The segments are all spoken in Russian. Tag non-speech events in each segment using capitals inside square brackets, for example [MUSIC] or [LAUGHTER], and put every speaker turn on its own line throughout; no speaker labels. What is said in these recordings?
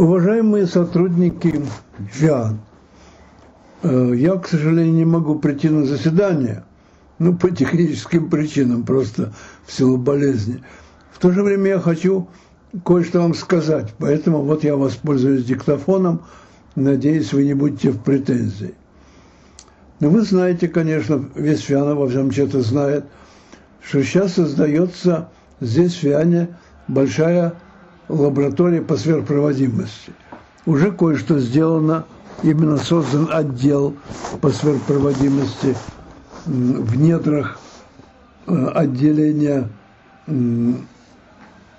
Уважаемые сотрудники ЖАН, э, я, к сожалению, не могу прийти на заседание, ну, по техническим причинам, просто в силу болезни. В то же время я хочу кое-что вам сказать, поэтому вот я воспользуюсь диктофоном, надеюсь, вы не будете в претензии. Но вы знаете, конечно, весь Фиана во всем что-то знает, что сейчас создается здесь в Фиане большая лаборатория по сверхпроводимости. Уже кое-что сделано, именно создан отдел по сверхпроводимости в недрах э, отделения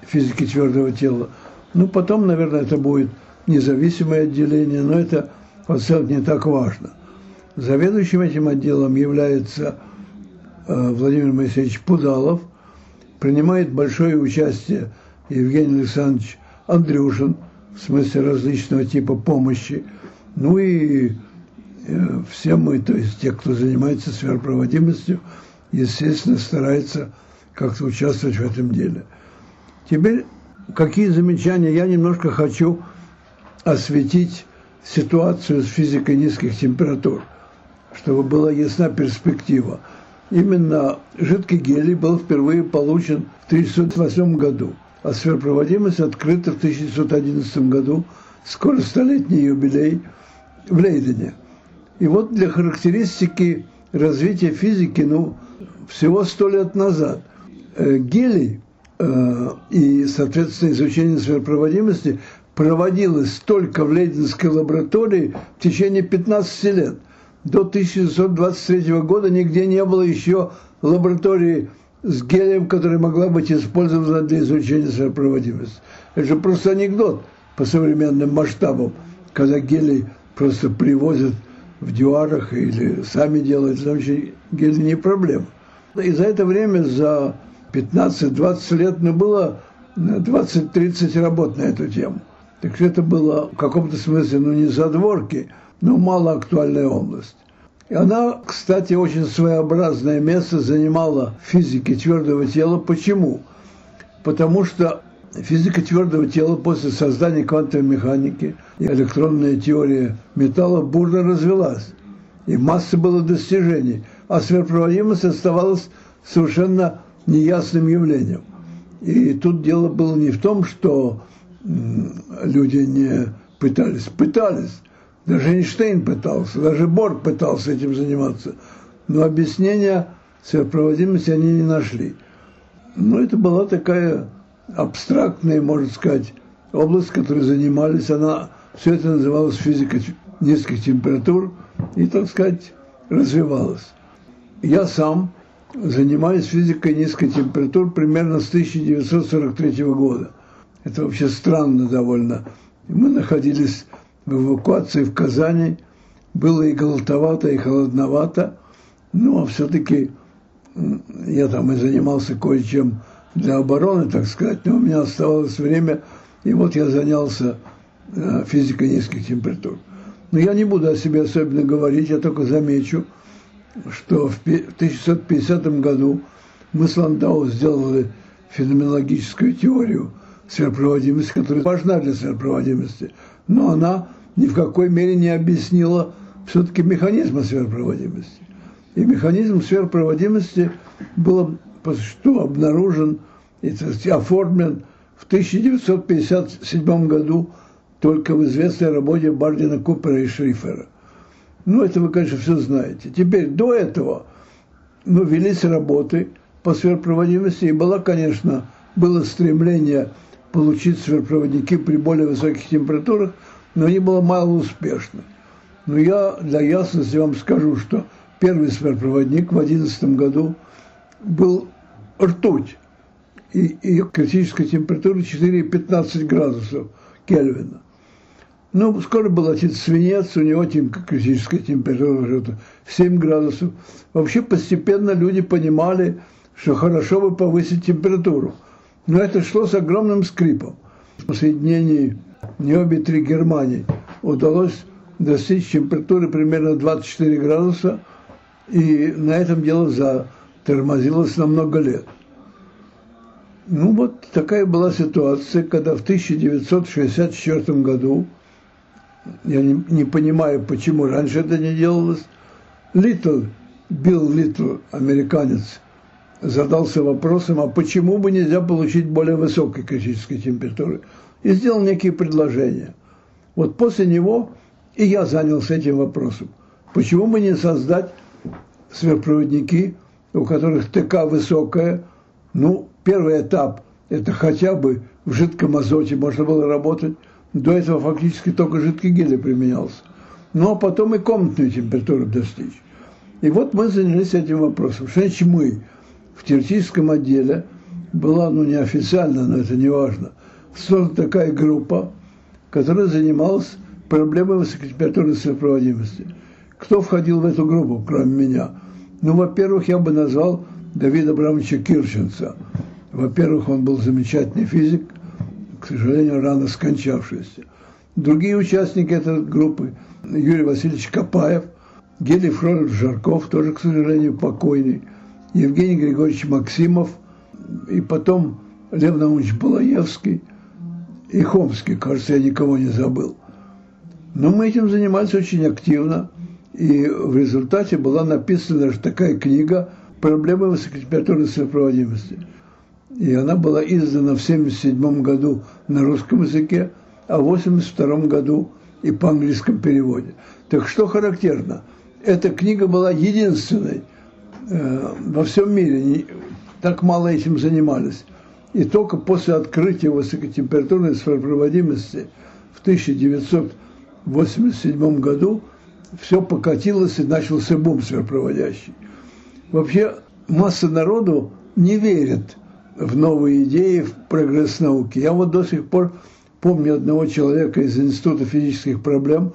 физики твердого тела. Ну, потом, наверное, это будет независимое отделение, но это в целом не так важно. Заведующим этим отделом является э, Владимир Моисеевич Пудалов, принимает большое участие Евгений Александрович Андрюшин, в смысле различного типа помощи. Ну и э, все мы, то есть те, кто занимается сверхпроводимостью, естественно, стараются как-то участвовать в этом деле. Теперь какие замечания? Я немножко хочу осветить ситуацию с физикой низких температур, чтобы была ясна перспектива. Именно жидкий гелий был впервые получен в 1908 году а сверхпроводимость открыта в 1911 году, скоро столетний юбилей в Лейдене. И вот для характеристики развития физики, ну, всего сто лет назад, э, гелий э, и, соответственно, изучение сверхпроводимости проводилось только в Лейденской лаборатории в течение 15 лет. До 1923 года нигде не было еще лаборатории с гелием, который могла быть использована для изучения сопроводимости. Это же просто анекдот по современным масштабам, когда гелий просто привозят в дюарах или сами делают, значит, гелий не проблема. И за это время, за 15-20 лет, ну, было 20-30 работ на эту тему. Так что это было в каком-то смысле, ну, не задворки, но мало актуальная область. И она, кстати, очень своеобразное место занимала в физике твердого тела. Почему? Потому что физика твердого тела после создания квантовой механики и электронная теория металла бурно развелась. И масса было достижений, а сверхпроводимость оставалась совершенно неясным явлением. И тут дело было не в том, что люди не пытались, пытались, даже Эйнштейн пытался, даже Борг пытался этим заниматься. Но объяснения сверхпроводимости они не нашли. Но это была такая абстрактная, можно сказать, область, которой занимались. Она, все это называлось физикой низких температур и, так сказать, развивалась. Я сам занимаюсь физикой низкой температур примерно с 1943 года. Это вообще странно довольно. Мы находились в эвакуации в Казани было и голотовато, и холодновато, но все-таки я там и занимался кое-чем для обороны, так сказать, но у меня оставалось время, и вот я занялся э, физикой низких температур. Но я не буду о себе особенно говорить, я только замечу, что в 1950 году мы с Ландау сделали феноменологическую теорию сверхпроводимости, которая важна для сверхпроводимости – но она ни в какой мере не объяснила все-таки механизма сверхпроводимости. И механизм сверхпроводимости был что обнаружен и оформлен в 1957 году только в известной работе Бардина Купера и Шрифера. Ну, это вы, конечно, все знаете. Теперь до этого ну, велись работы по сверхпроводимости, и было, конечно, было стремление получить сверхпроводники при более высоких температурах, но они было мало успешно. Но я для ясности вам скажу, что первый сверхпроводник в 2011 году был ртуть, и ее критическая температура 4,15 градусов Кельвина. Ну, скоро был отец свинец, у него тем, критическая температура 7 градусов. Вообще постепенно люди понимали, что хорошо бы повысить температуру – но это шло с огромным скрипом. В соединении не обе три Германии удалось достичь температуры примерно 24 градуса, и на этом дело затормозилось на много лет. Ну вот такая была ситуация, когда в 1964 году, я не, не понимаю, почему раньше это не делалось, Литл, Билл Литл, американец, задался вопросом, а почему бы нельзя получить более высокой критической температуры, и сделал некие предложения. Вот после него и я занялся этим вопросом. Почему бы не создать сверхпроводники, у которых ТК высокая, ну, первый этап – это хотя бы в жидком азоте можно было работать. До этого фактически только жидкий гелий применялся. Ну, а потом и комнатную температуру достичь. И вот мы занялись этим вопросом. Что мы? В теоретическом отделе была, ну, неофициально, но это не важно, создана такая группа, которая занималась проблемой высокотемпературной сопроводимости. Кто входил в эту группу, кроме меня? Ну, во-первых, я бы назвал Давида Абрамовича Кирченца. Во-первых, он был замечательный физик, к сожалению, рано скончавшийся. Другие участники этой группы – Юрий Васильевич Капаев, Гелий Фролов Жарков, тоже, к сожалению, покойный, Евгений Григорьевич Максимов, и потом Лев Наумович Балаевский и Хомский, кажется, я никого не забыл. Но мы этим занимались очень активно, и в результате была написана такая книга «Проблемы высокотемпературной сопроводимости». И она была издана в 1977 году на русском языке, а в 1982 году и по английскому переводе. Так что характерно, эта книга была единственной э, во всем мире, так мало этим занимались. И только после открытия высокотемпературной 1900 в 1987 году все покатилось и начался бум сверхпроводящий. Вообще масса народу не верит в новые идеи, в прогресс науки. Я вот до сих пор помню одного человека из Института физических проблем,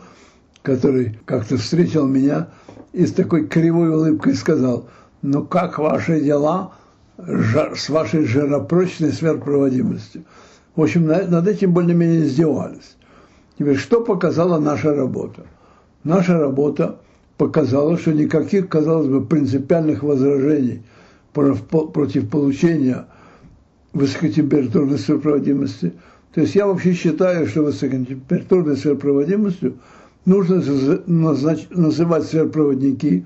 который как-то встретил меня и с такой кривой улыбкой сказал, ну как ваши дела с вашей жиропрочной сверхпроводимостью? В общем, над этим более-менее издевались. Теперь, что показала наша работа? Наша работа показала, что никаких, казалось бы, принципиальных возражений против получения высокотемпературной сопроводимости. То есть я вообще считаю, что высокотемпературной сверхпроводимостью нужно называть сверхпроводники,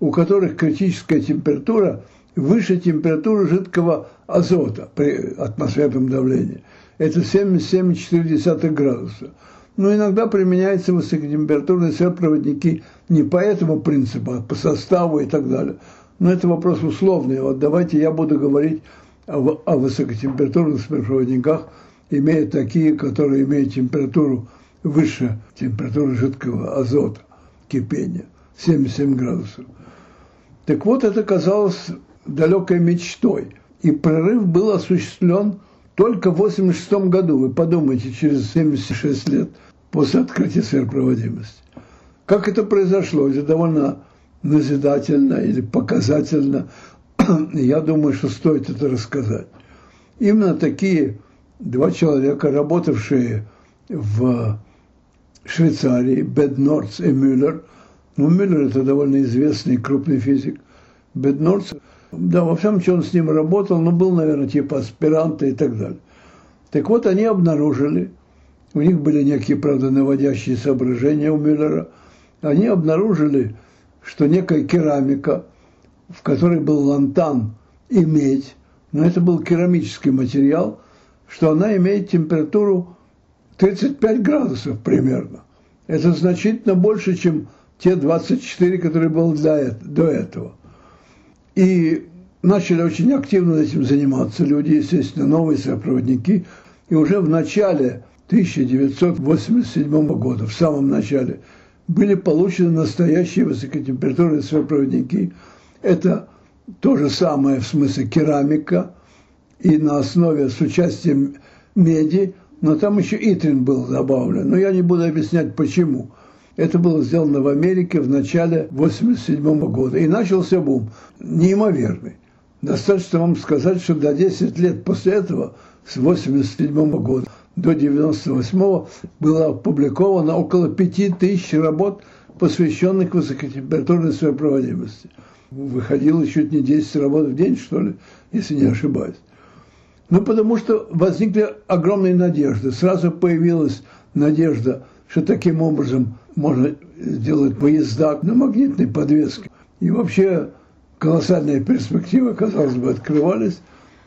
у которых критическая температура выше температуры жидкого азота при атмосферном давлении. Это 77,4 градуса. Но иногда применяются высокотемпературные сверхпроводники не по этому принципу, а по составу и так далее. Но это вопрос условный. Вот давайте я буду говорить о, высокотемпературных сверхпроводниках, имея такие, которые имеют температуру выше температуры жидкого азота, кипения, 77 градусов. Так вот, это казалось далекой мечтой. И прорыв был осуществлен только в 1986 году, вы подумайте, через 76 лет после открытия сверхпроводимости. Как это произошло? Это довольно назидательно или показательно. [CLEARS THROAT] Я думаю, что стоит это рассказать. Именно такие два человека, работавшие в Швейцарии, Беднорц и Мюллер, ну, Мюллер – это довольно известный крупный физик, Беднорц – да, во всем, чем он с ним работал, но был, наверное, типа аспиранта и так далее. Так вот, они обнаружили, у них были некие, правда, наводящие соображения у Мюллера, они обнаружили, что некая керамика, в которой был лантан и медь, но это был керамический материал, что она имеет температуру 35 градусов примерно. Это значительно больше, чем те 24, которые был для, до этого. И начали очень активно этим заниматься люди, естественно, новые сопроводники. И уже в начале 1987 года, в самом начале, были получены настоящие высокотемпературные сопроводники. Это то же самое в смысле керамика и на основе с участием меди, но там еще итрин был добавлен. Но я не буду объяснять почему. Это было сделано в Америке в начале 1987 года. И начался бум, неимоверный. Достаточно вам сказать, что до 10 лет после этого, с 1987 года до 1998 было опубликовано около 5000 работ, посвященных высокотемпературной сопроводимости. Выходило чуть не 10 работ в день, что ли, если не ошибаюсь. Ну, потому что возникли огромные надежды. Сразу появилась надежда, что таким образом можно сделать поезда на магнитной подвеске. И вообще колоссальные перспективы, казалось бы, открывались,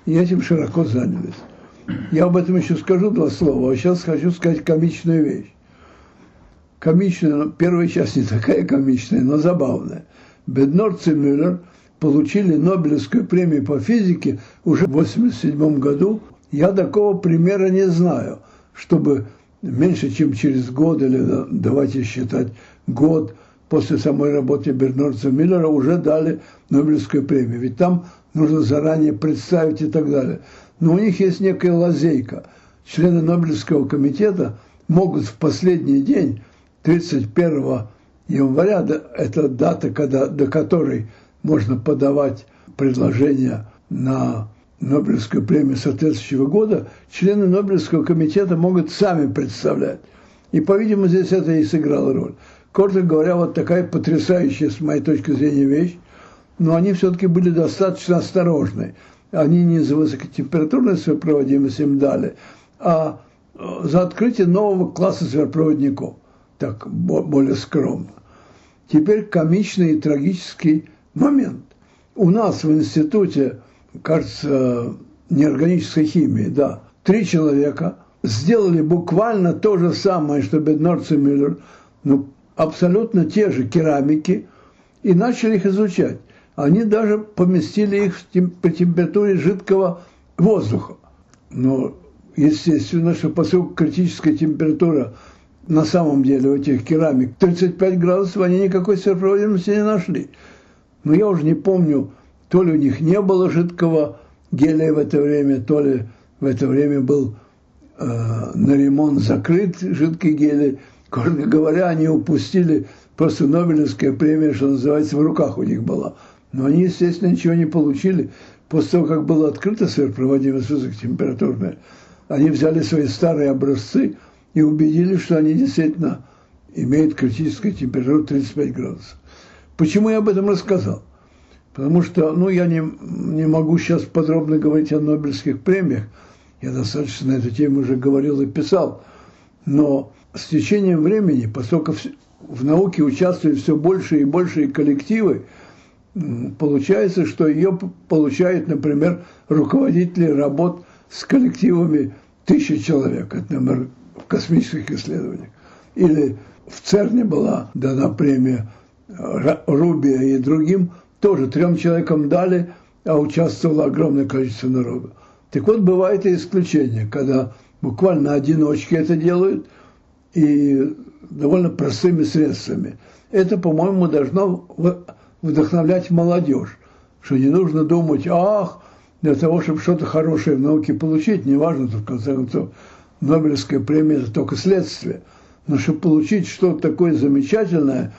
и этим широко занялись. Я об этом еще скажу два слова, а сейчас хочу сказать комичную вещь. Комичная, ну, первая часть не такая комичная, но забавная. Беднорц и Мюллер получили Нобелевскую премию по физике уже в 1987 году. Я такого примера не знаю, чтобы меньше, чем через год, или давайте считать год после самой работы Бернорца Миллера, уже дали Нобелевскую премию. Ведь там нужно заранее представить и так далее. Но у них есть некая лазейка. Члены Нобелевского комитета могут в последний день, 31 января, это дата, когда, до которой можно подавать предложение на Нобелевскую премию соответствующего года, члены Нобелевского комитета могут сами представлять. И, по-видимому, здесь это и сыграло роль. Коротко говоря, вот такая потрясающая, с моей точки зрения, вещь, но они все-таки были достаточно осторожны. Они не за высокотемпературную сверхпроводимость им дали, а э, за открытие нового класса сверхпроводников. Так, более скромно. Теперь комичный и трагический момент. У нас в институте кажется, неорганической химии, да. Три человека сделали буквально то же самое, что Беднорц и Мюллер, ну, абсолютно те же керамики, и начали их изучать. Они даже поместили их по температуре жидкого воздуха. Но, естественно, что поскольку критическая температура на самом деле у этих керамик 35 градусов, они никакой сверхпроводимости не нашли. Но я уже не помню, то ли у них не было жидкого гелия в это время, то ли в это время был э, на ремонт закрыт жидкий гелий. Коротко говоря, они упустили просто Нобелевская премия, что называется, в руках у них была. Но они, естественно, ничего не получили. После того, как было открыто сверхпроводимость высокотемпературная, они взяли свои старые образцы и убедились, что они действительно имеют критическую температуру 35 градусов. Почему я об этом рассказал? Потому что, ну, я не, не могу сейчас подробно говорить о Нобелевских премиях. Я достаточно на эту тему уже говорил и писал. Но с течением времени, поскольку в, науке участвуют все больше и больше коллективы, получается, что ее получают, например, руководители работ с коллективами тысячи человек, например, в космических исследованиях. Или в ЦЕРНе была дана премия Рубия и другим тоже трем человекам дали, а участвовало огромное количество народу. Так вот, бывает и исключение, когда буквально одиночки это делают и довольно простыми средствами. Это, по-моему, должно вдохновлять молодежь, что не нужно думать, ах, для того, чтобы что-то хорошее в науке получить, неважно, в конце концов, Нобелевская премия – это только следствие, но чтобы получить что-то такое замечательное,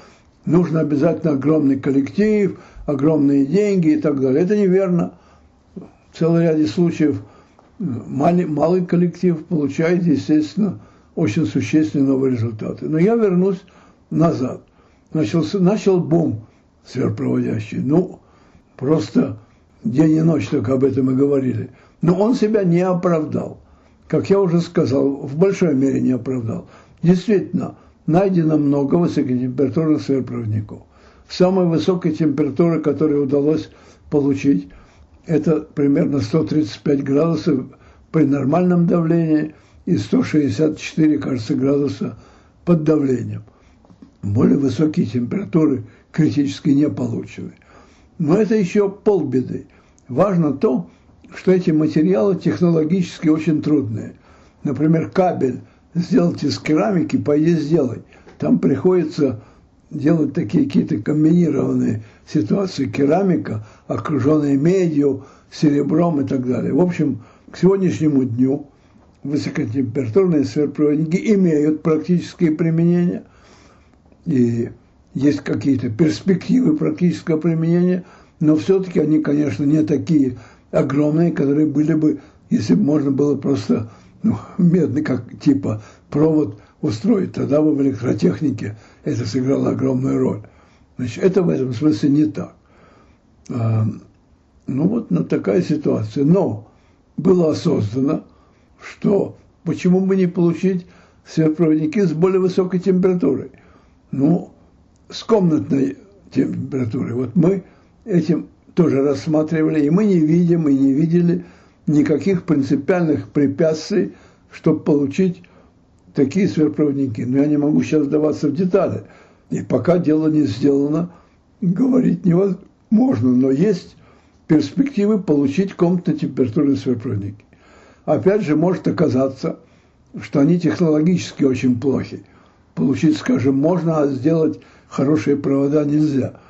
нужно обязательно огромный коллектив – огромные деньги и так далее. Это неверно. В целом ряде случаев малый, малый коллектив получает, естественно, очень существенные новые результаты. Но я вернусь назад. Начался, начал бум сверхпроводящий. Ну, просто день и ночь только об этом и говорили. Но он себя не оправдал. Как я уже сказал, в большой мере не оправдал. Действительно, найдено много высокотемпературных сверхпроводников – Самая высокая температура, которую удалось получить, это примерно 135 градусов при нормальном давлении и 164, кажется, градуса под давлением. Более высокие температуры критически не получены. Но это еще полбеды. Важно то, что эти материалы технологически очень трудные. Например, кабель сделать из керамики, пойди сделай. Там приходится делать такие какие-то комбинированные ситуации, керамика, окруженная медью, серебром и так далее. В общем, к сегодняшнему дню высокотемпературные сверхпроводники имеют практические применения, и есть какие-то перспективы практического применения, но все-таки они, конечно, не такие огромные, которые были бы, если бы можно было просто ну, медный, как типа провод устроить. Тогда в электротехнике это сыграло огромную роль. Значит, это в этом смысле не так. А, ну вот ну, такая ситуация. Но было создано, что почему бы не получить сверхпроводники с более высокой температурой? Ну, с комнатной температурой. Вот мы этим тоже рассматривали, и мы не видим и не видели никаких принципиальных препятствий, чтобы получить такие сверхпроводники. Но я не могу сейчас вдаваться в детали. И пока дело не сделано, говорить невозможно. Но есть перспективы получить комнатно-температурные сверхпроводники. Опять же, может оказаться, что они технологически очень плохи. Получить, скажем, можно, а сделать хорошие провода нельзя.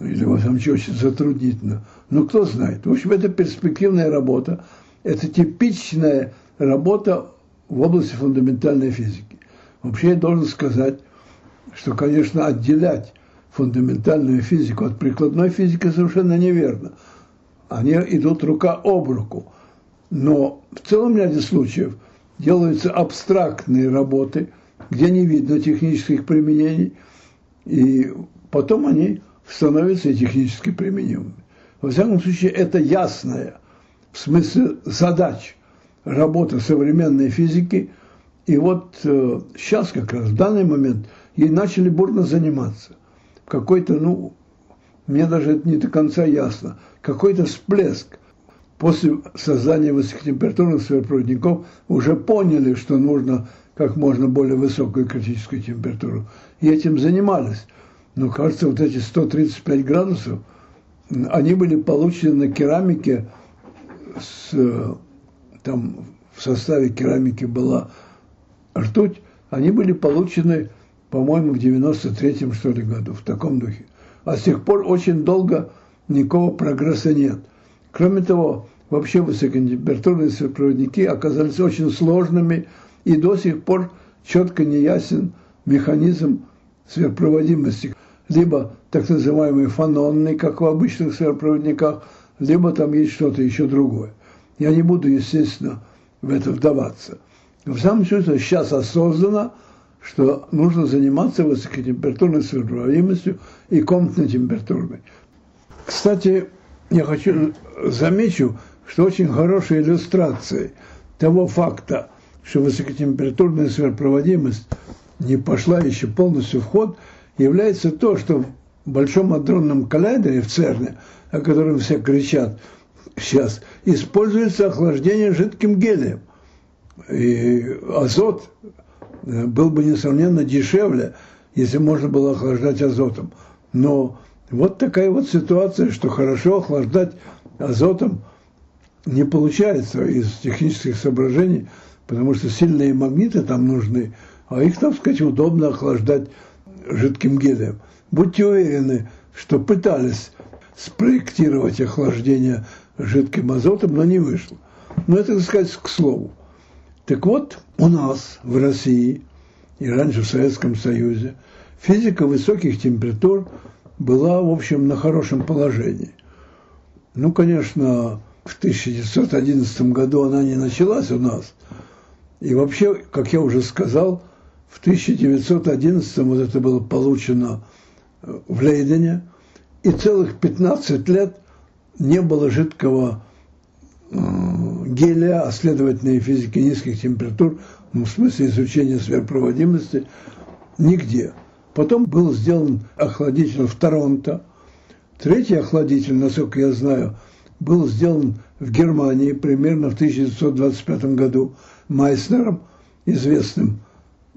Или, во всяком случае, очень затруднительно. Но кто знает. В общем, это перспективная работа. Это типичная работа в области фундаментальной физики. Вообще я должен сказать, что, конечно, отделять фундаментальную физику от прикладной физики совершенно неверно. Они идут рука об руку. Но в целом ряде случаев делаются абстрактные работы, где не видно технических применений, и потом они становятся технически применимыми. Во всяком случае, это ясная, в смысле задач, работа современной физики. И вот э, сейчас как раз, в данный момент, ей начали бурно заниматься. Какой-то, ну, мне даже это не до конца ясно, какой-то всплеск. После создания высокотемпературных сверхпроводников уже поняли, что нужно как можно более высокую критическую температуру. И этим занимались. Но, кажется, вот эти 135 градусов, они были получены на керамике, с, там в составе керамики была ртуть, они были получены, по-моему, в 93-м, что ли, году, в таком духе. А с тех пор очень долго никакого прогресса нет. Кроме того, вообще высокотемпературные сверхпроводники оказались очень сложными, и до сих пор четко не ясен механизм сверхпроводимости. Либо так называемый фанонный, как в обычных сверхпроводниках, либо там есть что-то еще другое. Я не буду, естественно, в это вдаваться. В самом случае сейчас осознано, что нужно заниматься высокотемпературной сверхпроводимостью и комнатной температурной. Кстати, я хочу замечу, что очень хорошей иллюстрацией того факта, что высокотемпературная сверхпроводимость не пошла еще полностью в ход, является то, что в Большом адронном коллайдере в ЦЕРНе, о котором все кричат сейчас, используется охлаждение жидким гелием. И азот э, был бы несомненно дешевле, если можно было охлаждать азотом. Но вот такая вот ситуация, что хорошо охлаждать азотом не получается из технических соображений, потому что сильные магниты там нужны, а их, так сказать, удобно охлаждать жидким гелием. Будьте уверены, что пытались спроектировать охлаждение жидким азотом, но не вышло. Но это, так сказать, к слову. Так вот, у нас в России и раньше в Советском Союзе физика высоких температур была, в общем, на хорошем положении. Ну, конечно, в 1911 году она не началась у нас. И вообще, как я уже сказал, в 1911 вот это было получено э, в Лейдене, и целых 15 лет не было жидкого э, гелия, а следовательно и физики низких температур, ну, в смысле изучения сверхпроводимости, нигде. Потом был сделан охладитель в Торонто. Третий охладитель, насколько я знаю, был сделан в Германии примерно в 1925 году Майснером, известным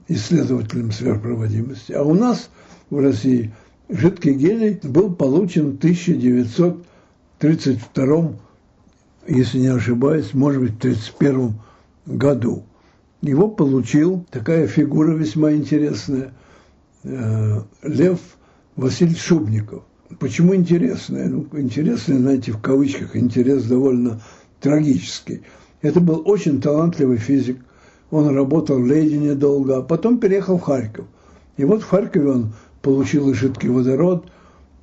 исследователем сверхпроводимости. А у нас в России жидкий гелий был получен в 1932, если не ошибаюсь, может быть, в 1931 году. Его получил такая фигура весьма интересная – Э, Лев Васильевич Шубников. Почему интересная? Ну, интересная, знаете, в кавычках, интерес довольно трагический. Это был очень талантливый физик. Он работал в Лейдене долго, а потом переехал в Харьков. И вот в Харькове он получил и жидкий водород,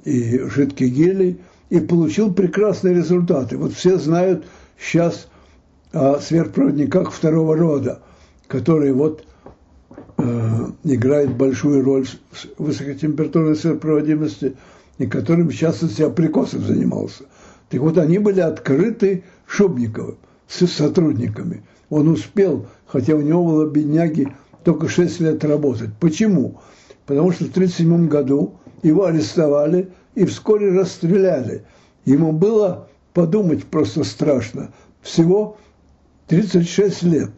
и жидкий гелий, и получил прекрасные результаты. Вот все знают сейчас о сверхпроводниках второго рода, которые вот Э, играет большую роль в высокотемпературной сверхпроводимости, и которым, в частности, Априкосов занимался. Так вот, они были открыты Шубниковым. с сотрудниками. Он успел, хотя у него было, бедняги, только 6 лет работать. Почему? Потому что в 1937 году его арестовали и вскоре расстреляли. Ему было подумать просто страшно. Всего 36 лет.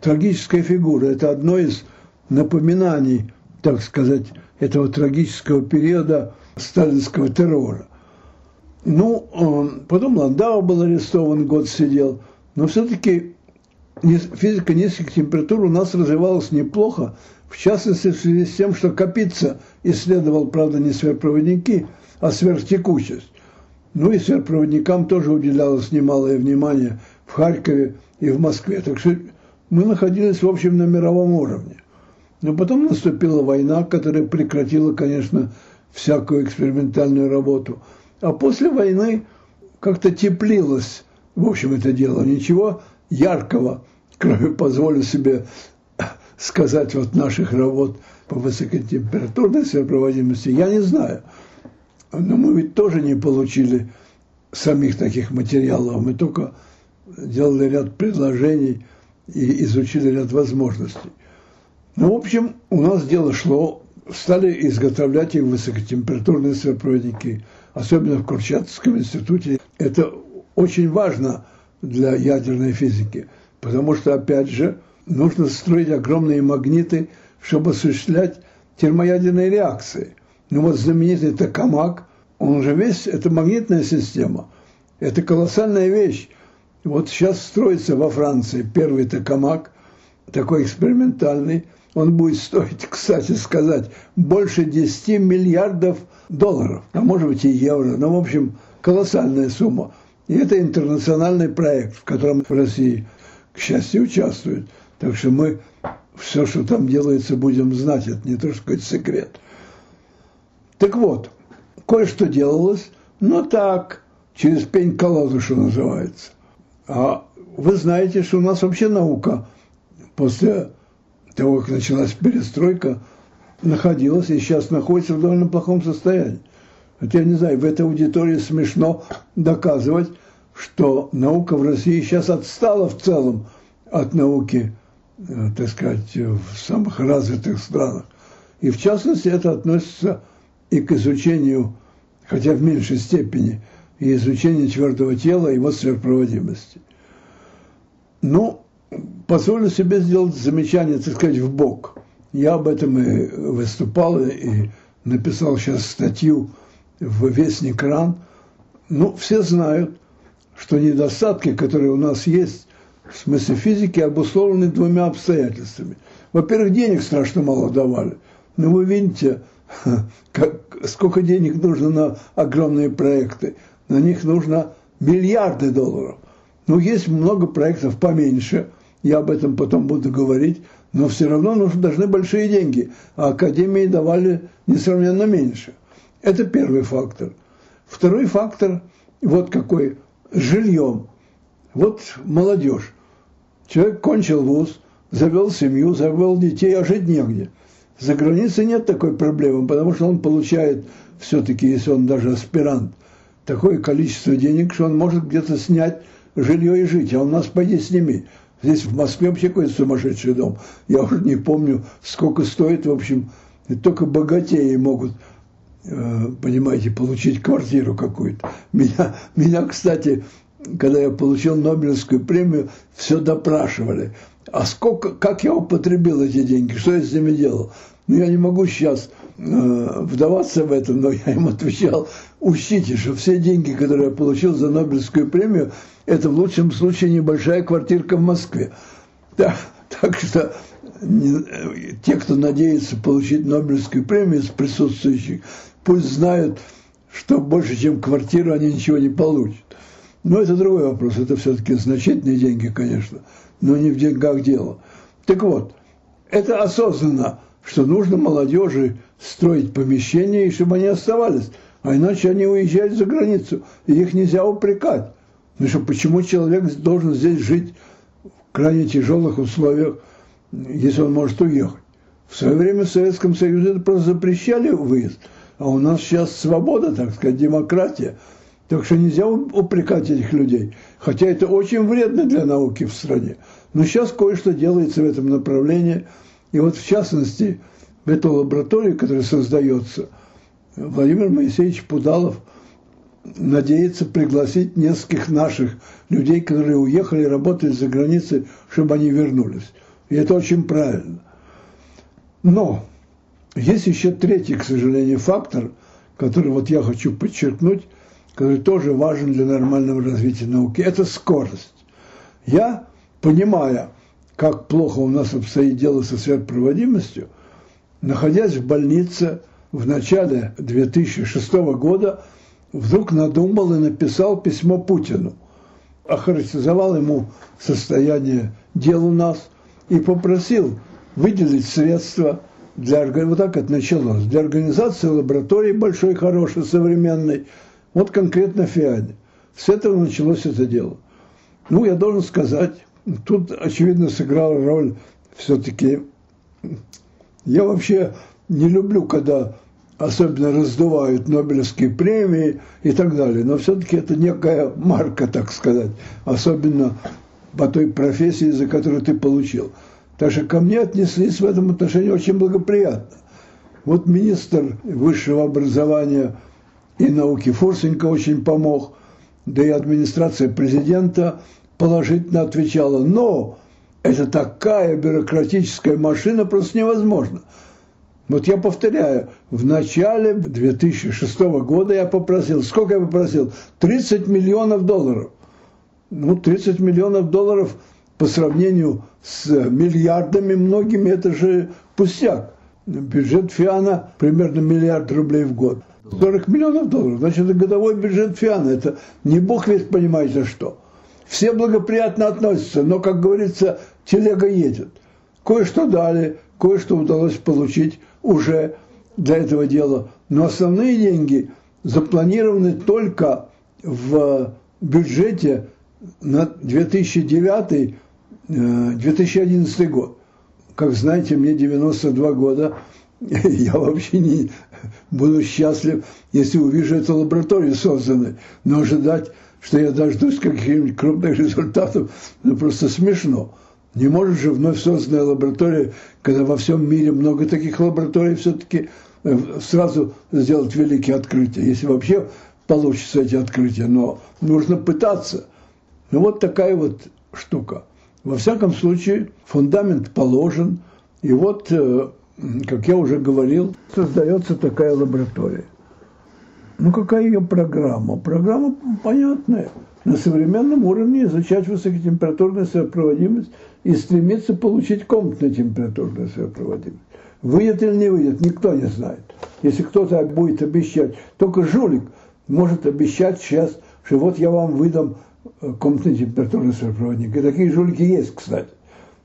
Трагическая фигура. Это одно из напоминаний, так сказать, этого трагического периода сталинского террора. Ну, потом Ландау был арестован, год сидел, но все-таки физика низких температур у нас развивалась неплохо, в частности в связи с тем, что Капица исследовал, правда, не сверхпроводники, а сверхтекучесть. Ну и сверхпроводникам тоже уделялось немалое внимание в Харькове и в Москве. Так что мы находились, в общем, на мировом уровне. Но потом наступила война, которая прекратила, конечно, всякую экспериментальную работу. А после войны как-то теплилось, в общем, это дело. Ничего яркого, позволю себе сказать вот наших работ по высокотемпературной сверхпроводимости, я не знаю. Но мы ведь тоже не получили самих таких материалов. Мы только делали ряд предложений и изучили ряд возможностей. Ну, в общем, у нас дело шло, стали изготовлять их высокотемпературные сверхпроводники, особенно в Курчатовском институте. Это очень важно для ядерной физики, потому что, опять же, нужно строить огромные магниты, чтобы осуществлять термоядерные реакции. Ну вот знаменитый токамак, он уже весь, это магнитная система, это колоссальная вещь. Вот сейчас строится во Франции первый токамак, такой экспериментальный, он будет стоить, [LAUGHS] кстати сказать, больше 10 миллиардов долларов, а может быть и евро, ну, в общем, колоссальная сумма. И это интернациональный проект, в котором Россия, к счастью, участвует – так что мы все, что там делается, будем знать. Это не то, что сказать, секрет. Так вот, кое-что делалось, но так, через пень-колоду, что называется. А вы знаете, что у нас вообще наука после того, как началась перестройка, находилась и сейчас находится в довольно плохом состоянии. Это я не знаю, в этой аудитории смешно доказывать, что наука в России сейчас отстала в целом от науки Э, так сказать, в самых развитых странах. И в частности это относится и к изучению, хотя в меньшей степени, и изучению твердого тела и его сверхпроводимости. Ну, позволю себе сделать замечание, так сказать, в бок. Я об этом и выступал, и написал сейчас статью в «Вестник РАН». Ну, все знают, что недостатки, которые у нас есть, в смысле физики обусловлены двумя обстоятельствами. Во-первых, денег страшно мало давали. Но вы видите, [LAUGHS] как, сколько денег нужно на огромные проекты. На них нужно миллиарды долларов. Но есть много проектов поменьше, я об этом потом буду говорить, но все равно нужны, должны большие деньги, а академии давали несравненно меньше. Это первый фактор. Второй фактор, вот какой, жильем. Вот молодежь. Человек кончил вуз, завел семью, завел детей, а жить негде. За границей нет такой проблемы, потому что он получает все-таки, если он даже аспирант, такое количество денег, что он может где-то снять жилье и жить, а у нас пойди сними. Здесь в Москве вообще какой-то сумасшедший дом. Я уже не помню, сколько стоит, в общем, и только богатеи могут, понимаете, получить квартиру какую-то. Меня, меня, кстати, когда я получил Нобелевскую премию, все допрашивали. А сколько, как я употребил эти деньги, что я с ними делал? Ну, я не могу сейчас э, вдаваться в это, но я им отвечал, учтите, что все деньги, которые я получил за Нобелевскую премию, это в лучшем случае небольшая квартирка в Москве. Так, так что не, те, кто надеется получить Нобелевскую премию из присутствующих, пусть знают, что больше, чем квартиру, они ничего не получат. Но это другой вопрос, это все-таки значительные деньги, конечно, но не в деньгах дело. Так вот, это осознанно, что нужно молодежи строить помещения, и чтобы они оставались, а иначе они уезжают за границу, и их нельзя упрекать. Ну что, почему человек должен здесь жить в крайне тяжелых условиях, если он может уехать? В свое время в Советском Союзе это просто запрещали выезд, а у нас сейчас свобода, так сказать, демократия – Так что нельзя упрекать этих людей. Хотя это очень вредно для науки в стране. Но сейчас кое-что делается в этом направлении. И вот в частности, в эту лабораторию, которая создается, Владимир Моисеевич Пудалов надеется пригласить нескольких наших людей, которые уехали работать за границей, чтобы они вернулись. И это очень правильно. Но есть еще третий, к сожалению, фактор, который вот я хочу подчеркнуть – который тоже важен для нормального развития науки, это скорость. Я, понимая, как плохо у нас обстоит дело со сверхпроводимостью, находясь в больнице в начале 2006 года, вдруг надумал и написал письмо Путину, охарактеризовал ему состояние дел у нас и попросил выделить средства для, вот так это началось, для организации лаборатории большой, хорошей, современной, вот конкретно Фиане. С этого началось это дело. Ну, я должен сказать, тут, очевидно, сыграла роль все-таки... Я вообще не люблю, когда особенно раздувают Нобелевские премии и так далее, но все-таки это некая марка, так сказать, особенно по той профессии, за которую ты получил. Так что ко мне отнеслись в этом отношении очень благоприятно. Вот министр высшего образования – и науки Фурсенко очень помог, да и администрация президента положительно отвечала. Но это такая бюрократическая машина, просто невозможно. Вот я повторяю, в начале 2006 года я попросил, сколько я попросил? 30 миллионов долларов. Ну, 30 миллионов долларов по сравнению с миллиардами многими это же пустяк. Бюджет ФИАНа примерно миллиард рублей в год. 40 миллионов долларов, значит, это годовой бюджет ФИАНа. Это не бог весь понимает за что. Все благоприятно относятся, но, как говорится, телега едет. Кое-что дали, кое-что удалось получить уже для этого дела. Но основные деньги запланированы только в бюджете на 2009 Э, 2011 год. Как знаете, мне 92 года. [LAUGHS] Я вообще не буду счастлив, если увижу эту лабораторию созданную. Но ожидать, что я дождусь каких-нибудь крупных результатов, ну просто смешно. Не может же вновь созданная лаборатория, когда во всем мире много таких лабораторий, все-таки э, сразу сделать великие открытия, если вообще получится эти открытия, но нужно пытаться. Ну вот такая вот штука – во всяком случае, фундамент положен, и вот э, как я уже говорил, создается такая лаборатория. Ну, какая ее программа? Программа понятная. На современном уровне изучать высокотемпературную сопроводимость и стремиться получить комнатную температурную сопроводимость. Выйдет или не выйдет, никто не знает. Если кто-то будет обещать, только жулик может обещать сейчас, что вот я вам выдам комнатный температурный сопроводник. И такие жулики есть, кстати,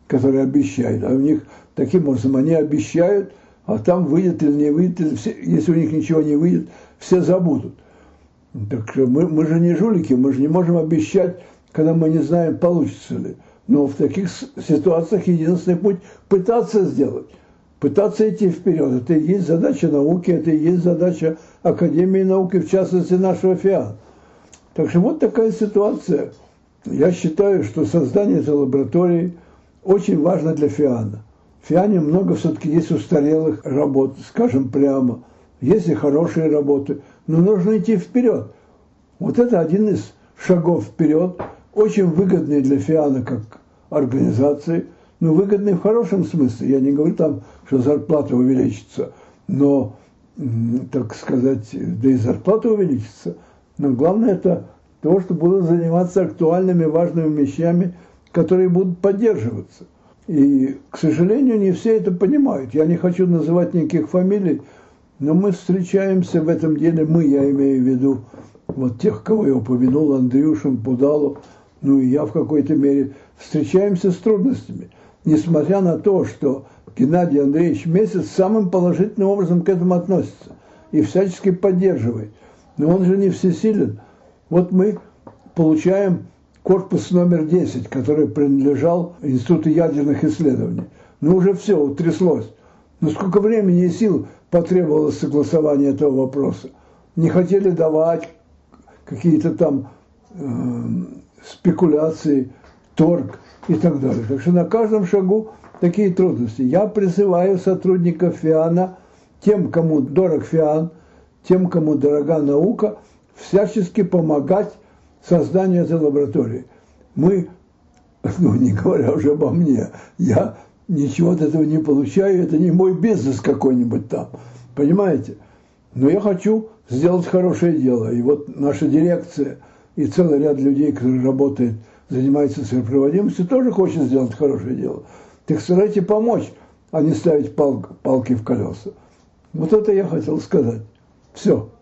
которые обещают. А у них Таким образом, они обещают, а там выйдет или не выйдет, все, если у них ничего не выйдет, все забудут. Так мы, мы же не жулики, мы же не можем обещать, когда мы не знаем, получится ли. Но в таких ситуациях единственный путь – пытаться сделать, пытаться идти вперед. Это и есть задача науки, это и есть задача Академии науки, в частности нашего ФИАН. Так что вот такая ситуация. Я считаю, что создание этой лаборатории очень важно для ФИАНа. В Фиане много все-таки есть устарелых работ, скажем прямо. Есть и хорошие работы, но нужно идти вперед. Вот это один из шагов вперед, очень выгодный для Фиана как организации, но выгодный в хорошем смысле. Я не говорю там, что зарплата увеличится, но, так сказать, да и зарплата увеличится. Но главное это то, что будут заниматься актуальными, важными вещами, которые будут поддерживаться – и, к сожалению, не все это понимают. Я не хочу называть никаких фамилий, но мы встречаемся в этом деле, мы, я имею в виду, вот тех, кого я упомянул, Андрюшин, Пудалов, ну и я в какой-то мере, встречаемся с трудностями. Несмотря на то, что Геннадий Андреевич Месяц самым положительным образом к этому относится и всячески поддерживает. Но он же не всесилен. Вот мы получаем корпус номер 10, который принадлежал Институту ядерных исследований. Ну, уже все, утряслось. Но сколько времени и сил потребовалось согласование этого вопроса? Не хотели давать, какие-то там э, спекуляции, торг и так далее. Так что на каждом шагу такие трудности. Я призываю сотрудников ФИАНа, тем, кому дорог ФИАН, тем, кому дорога наука, всячески помогать созданию этой лаборатории. Мы, [LAUGHS] ну не говоря уже обо мне, я ничего от этого не получаю, это не мой бизнес какой-нибудь там, понимаете? Но я хочу сделать хорошее дело. И вот наша дирекция и целый ряд людей, которые работают, занимаются сверхпроводимостью, тоже хочет сделать хорошее дело. Так старайтесь помочь, а не ставить пал, палки в колеса. Вот это я хотел сказать. Все.